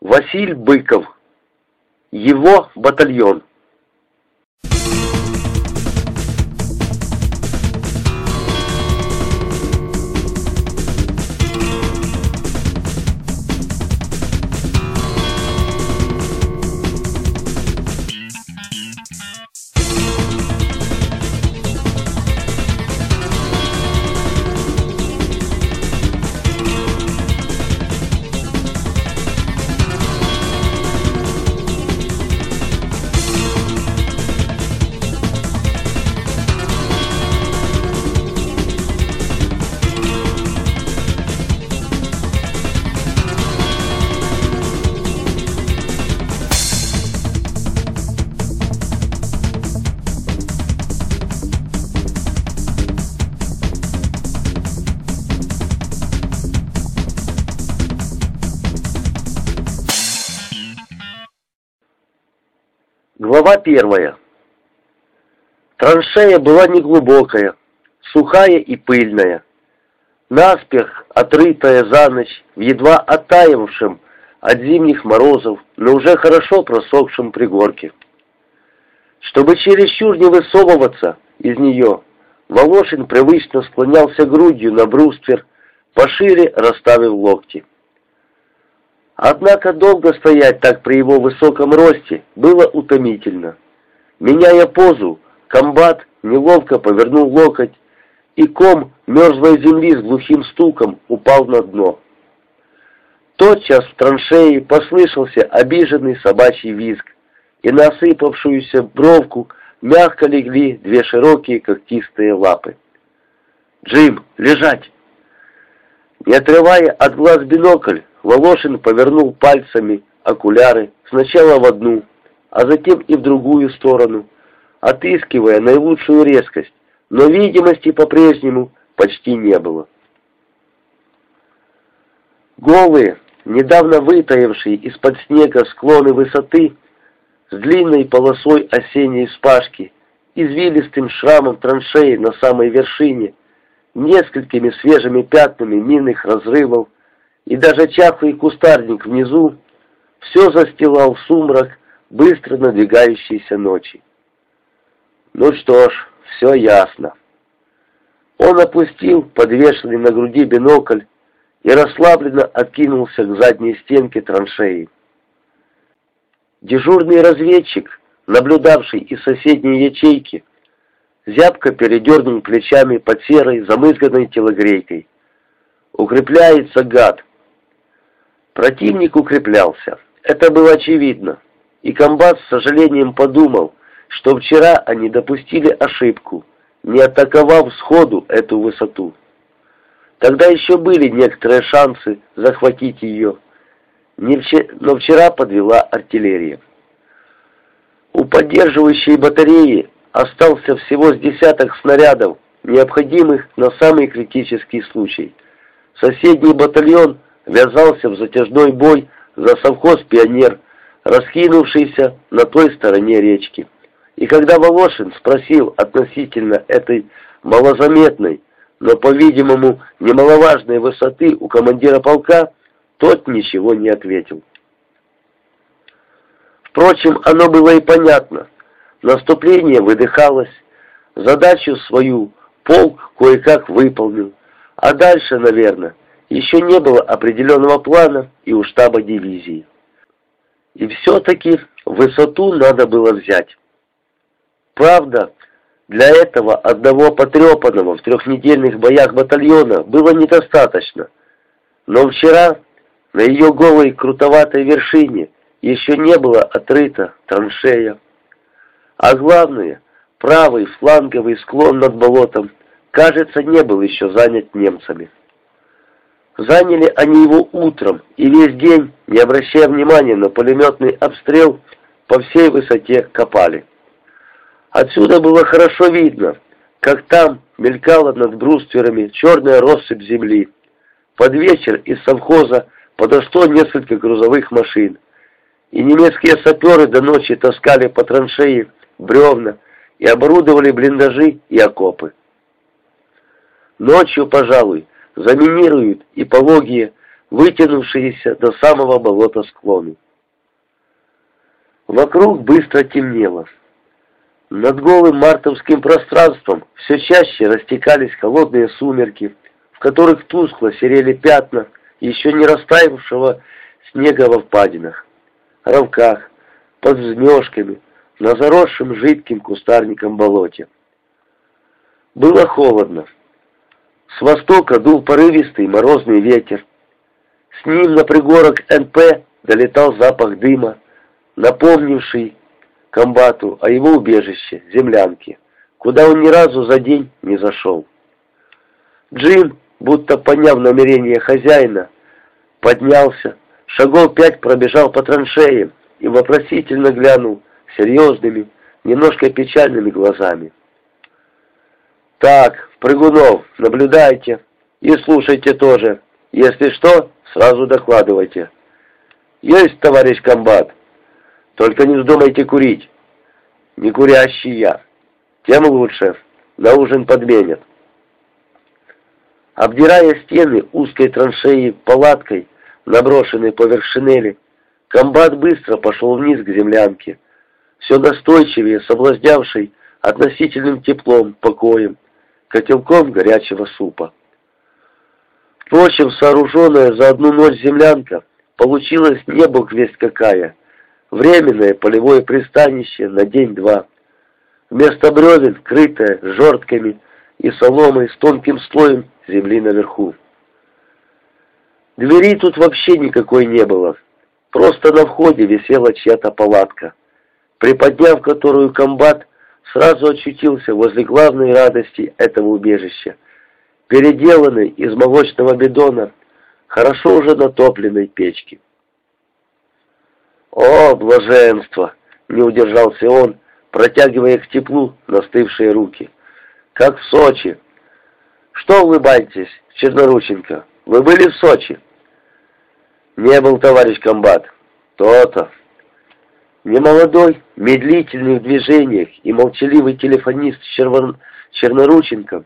Василь Быков. Его батальон. Глава первая. Траншея была неглубокая, сухая и пыльная. Наспех, отрытая за ночь, в едва оттаивавшем от зимних морозов, но уже хорошо просохшем пригорке. Чтобы чересчур не высовываться из нее, Волошин привычно склонялся грудью на бруствер, пошире расставив локти. Однако долго стоять так при его высоком росте было утомительно. Меняя позу, комбат неловко повернул локоть, и ком мерзлой земли с глухим стуком упал на дно. Тотчас в траншеи послышался обиженный собачий визг, и на осыпавшуюся бровку мягко легли две широкие когтистые лапы. «Джим, лежать!» Не отрывая от глаз бинокль, Волошин повернул пальцами окуляры сначала в одну, а затем и в другую сторону, отыскивая наилучшую резкость, но видимости по-прежнему почти не было. Голые, недавно вытаявшие из-под снега склоны высоты, с длинной полосой осенней вспашки, извилистым шрамом траншеи на самой вершине, несколькими свежими пятнами минных разрывов, и даже чахлый кустарник внизу все застилал сумрак быстро надвигающейся ночи. Ну что ж, все ясно. Он опустил подвешенный на груди бинокль и расслабленно откинулся к задней стенке траншеи. Дежурный разведчик, наблюдавший из соседней ячейки, зябко передернул плечами под серой замызганной телогрейкой. «Укрепляется гад!» Противник укреплялся. Это было очевидно. И комбат с сожалением подумал, что вчера они допустили ошибку, не атаковав сходу эту высоту. Тогда еще были некоторые шансы захватить ее, но вчера подвела артиллерия. У поддерживающей батареи остался всего с десяток снарядов, необходимых на самый критический случай. Соседний батальон – ввязался в затяжной бой за совхоз «Пионер», раскинувшийся на той стороне речки. И когда Волошин спросил относительно этой малозаметной, но, по-видимому, немаловажной высоты у командира полка, тот ничего не ответил. Впрочем, оно было и понятно. Наступление выдыхалось, задачу свою полк кое-как выполнил, а дальше, наверное, еще не было определенного плана и у штаба дивизии. И все-таки высоту надо было взять. Правда, для этого одного потрепанного в трехнедельных боях батальона было недостаточно. Но вчера на ее голой крутоватой вершине еще не было отрыта траншея. А главное, правый фланговый склон над болотом, кажется, не был еще занят немцами. Заняли они его утром и весь день, не обращая внимания на пулеметный обстрел, по всей высоте копали. Отсюда было хорошо видно, как там мелькала над брустверами черная россыпь земли. Под вечер из совхоза подошло несколько грузовых машин, и немецкие саперы до ночи таскали по траншеи бревна и оборудовали блиндажи и окопы. Ночью, пожалуй, заминируют и пологие, вытянувшиеся до самого болота склоны. Вокруг быстро темнело. Над голым мартовским пространством все чаще растекались холодные сумерки, в которых тускло серели пятна еще не растаявшего снега во впадинах, ровках, под взнешками, на заросшем жидким кустарником болоте. Было холодно. С востока дул порывистый морозный ветер. С ним на пригорок НП долетал запах дыма, напомнивший комбату о его убежище, землянке, куда он ни разу за день не зашел. Джим, будто поняв намерение хозяина, поднялся, шагов пять пробежал по траншеям и вопросительно глянул серьезными, немножко печальными глазами. «Так, Прыгунов, наблюдайте и слушайте тоже. Если что, сразу докладывайте». «Есть, товарищ комбат. Только не вздумайте курить. Не курящий я. Тем лучше. На ужин подменят». Обдирая стены узкой траншеи палаткой, наброшенной поверх шинели, комбат быстро пошел вниз к землянке, все настойчивее соблазнявший относительным теплом, покоем, котелком горячего супа. Впрочем, сооруженная за одну ночь землянка получилась не бог весть какая, временное полевое пристанище на день-два. Вместо бревен, крытое жертками и соломой с тонким слоем земли наверху. Двери тут вообще никакой не было. Просто на входе висела чья-то палатка, приподняв которую комбат сразу очутился возле главной радости этого убежища, переделанной из молочного бидона, хорошо уже натопленной печки. «О, блаженство!» — не удержался он, протягивая к теплу настывшие руки. «Как в Сочи!» «Что улыбаетесь, Чернорученко? Вы были в Сочи?» «Не был, товарищ комбат». «То-то!» Немолодой, медлительный в движениях и молчаливый телефонист Червон... Чернорученко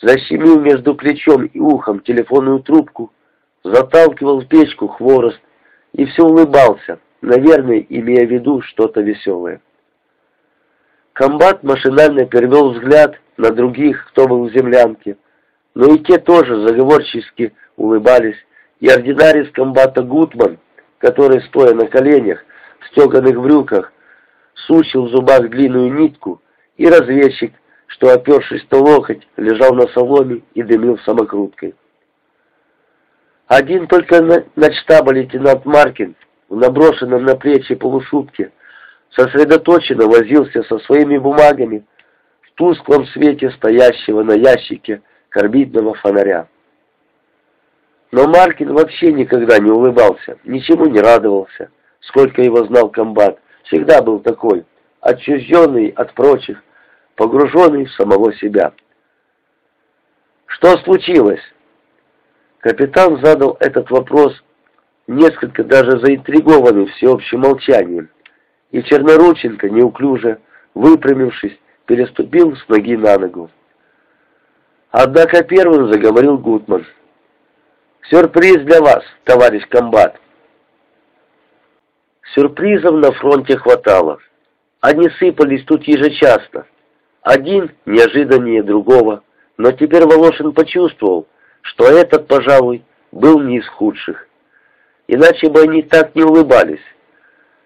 защемил между плечом и ухом телефонную трубку, заталкивал в печку хворост и все улыбался, наверное, имея в виду что-то веселое. Комбат машинально перевел взгляд на других, кто был в землянке, но и те тоже заговорчески улыбались, и ординарец комбата Гутман, который, стоя на коленях, в стеганых брюках, сучил в зубах длинную нитку, и разведчик, что, опершись на локоть, лежал на соломе и дымил самокруткой. Один только на, штаба лейтенант Маркин в наброшенном на плечи полушубке сосредоточенно возился со своими бумагами в тусклом свете стоящего на ящике карбидного фонаря. Но Маркин вообще никогда не улыбался, ничему не радовался сколько его знал комбат, всегда был такой, отчужденный от прочих, погруженный в самого себя. «Что случилось?» Капитан задал этот вопрос, несколько даже заинтригованный всеобщим молчанием, и Чернорученко, неуклюже, выпрямившись, переступил с ноги на ногу. Однако первым заговорил Гутман. «Сюрприз для вас, товарищ комбат!» Сюрпризов на фронте хватало. Они сыпались тут ежечасно. Один неожиданнее другого, но теперь Волошин почувствовал, что этот, пожалуй, был не из худших. Иначе бы они так не улыбались.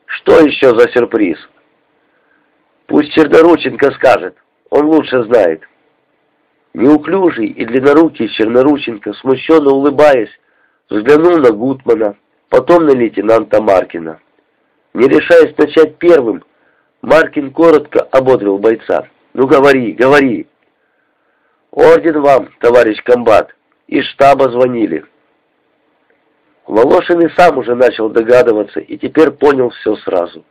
Что еще за сюрприз? Пусть Чернорученко скажет, он лучше знает. Неуклюжий и длиннорукий Чернорученко, смущенно улыбаясь, взглянул на Гутмана, потом на лейтенанта Маркина. Не решаясь начать первым, Маркин коротко ободрил бойца. «Ну говори, говори!» «Орден вам, товарищ комбат, из штаба звонили». Волошин и сам уже начал догадываться и теперь понял все сразу.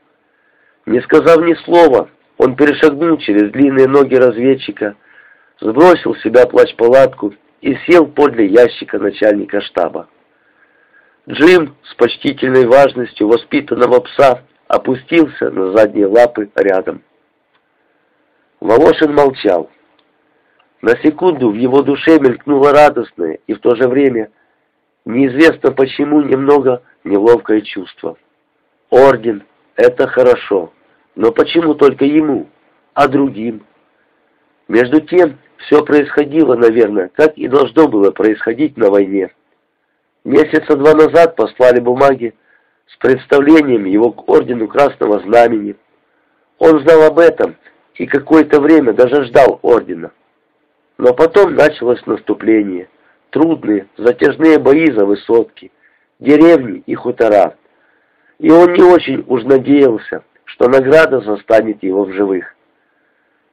Не сказав ни слова, он перешагнул через длинные ноги разведчика, сбросил с себя плащ-палатку и сел подле ящика начальника штаба. Джим с почтительной важностью воспитанного пса опустился на задние лапы рядом. Волошин молчал. На секунду в его душе мелькнуло радостное и в то же время Неизвестно почему немного неловкое чувство. Орден — это хорошо, но почему только ему, а другим? Между тем, все происходило, наверное, как и должно было происходить на войне. Месяца два назад послали бумаги с представлением его к ордену Красного Знамени. Он знал об этом и какое-то время даже ждал ордена. Но потом началось наступление. Трудные, затяжные бои за высотки, деревни и хутора. И он не очень уж надеялся, что награда застанет его в живых.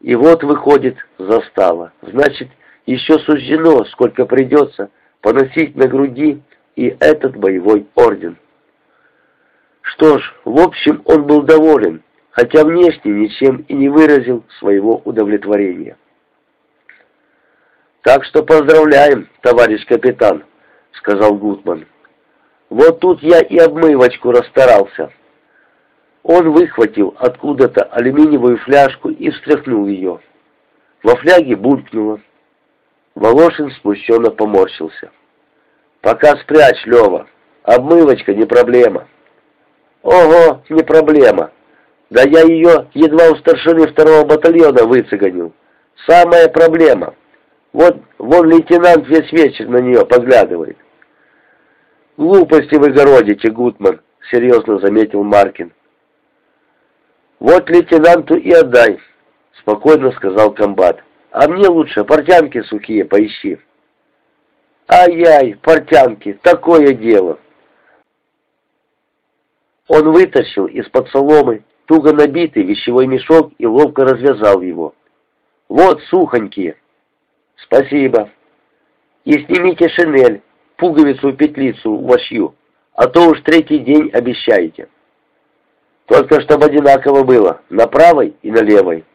И вот выходит застава. Значит, еще суждено, сколько придется, поносить на груди и этот боевой орден. Что ж, в общем, он был доволен, хотя внешне ничем и не выразил своего удовлетворения. «Так что поздравляем, товарищ капитан», — сказал Гутман. «Вот тут я и обмывочку расстарался». Он выхватил откуда-то алюминиевую фляжку и встряхнул ее. Во фляге булькнуло. Волошин смущенно поморщился. «Пока спрячь, Лева. Обмывочка не проблема». «Ого, не проблема. Да я ее едва у старшины второго батальона выцеганил. Самая проблема. Вот вон лейтенант весь вечер на нее поглядывает». «Глупости вы городите, Гутман», — серьезно заметил Маркин. «Вот лейтенанту и отдай», — спокойно сказал комбат. «А мне лучше портянки сухие поищи». «Ай-яй, портянки, такое дело!» Он вытащил из-под соломы туго набитый вещевой мешок и ловко развязал его. «Вот, сухонькие!» «Спасибо!» «И снимите шинель, пуговицу-петлицу вошью, а то уж третий день обещаете. Только чтобы одинаково было, на правой и на левой.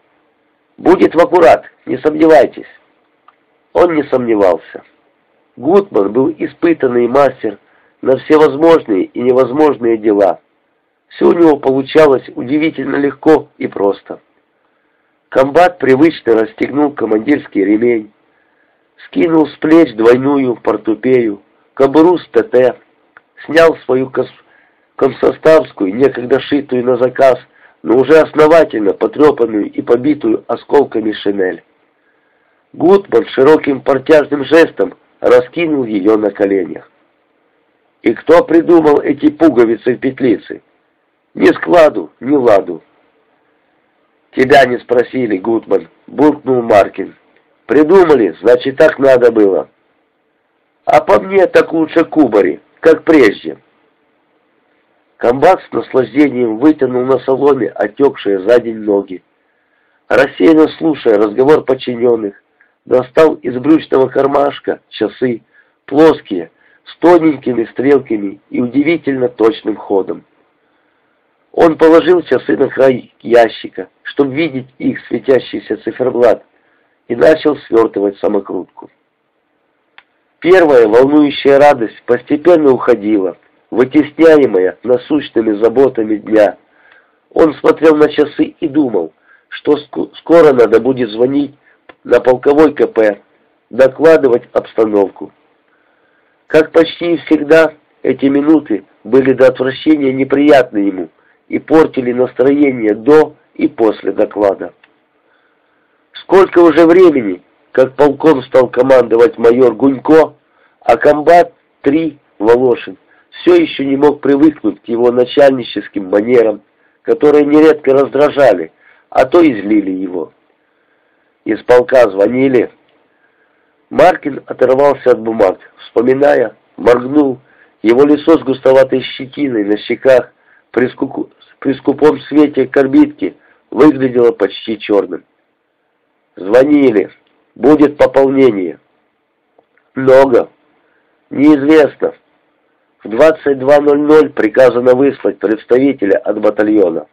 Будет в аккурат, не сомневайтесь». Он не сомневался. Гутман был испытанный мастер на всевозможные и невозможные дела. Все у него получалось удивительно легко и просто. Комбат привычно расстегнул командирский ремень, скинул с плеч двойную портупею, кобуру с ТТ, снял свою комсоставскую, некогда шитую на заказ, но уже основательно потрепанную и побитую осколками шинель. Гутман широким портяжным жестом раскинул ее на коленях. И кто придумал эти пуговицы в петлице? Ни складу, ни ладу. Тебя не спросили, Гутман, буркнул Маркин. Придумали, значит, так надо было. А по мне так лучше кубари, как прежде. Комбат с наслаждением вытянул на соломе отекшие за день ноги. Рассеянно слушая разговор подчиненных, достал из брючного кармашка часы, плоские, с тоненькими стрелками и удивительно точным ходом. Он положил часы на край ящика, чтобы видеть их светящийся циферблат, и начал свертывать самокрутку. Первая волнующая радость постепенно уходила, вытесняемая насущными заботами дня. Он смотрел на часы и думал, что скоро надо будет звонить на полковой КП, докладывать обстановку. Как почти всегда, эти минуты были до отвращения неприятны ему и портили настроение до и после доклада. Сколько уже времени, как полком стал командовать майор Гунько, а комбат 3 Волошин все еще не мог привыкнуть к его начальническим манерам, которые нередко раздражали, а то и злили его. Из полка звонили. Маркин оторвался от бумаг, вспоминая, моргнул. Его лицо с густоватой щетиной на щеках при, скуку, при скупом свете корбитки выглядело почти черным. Звонили. Будет пополнение. Много. Неизвестно. В 22.00 приказано выслать представителя от батальона.